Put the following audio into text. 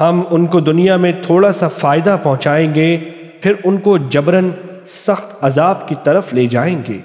ہم ان کو دنیا میں تھوڑا سا فائدہ پہنچائیں گے، پھر ان کو جبرن سخت عذاب کی طرف لے جائیں گے۔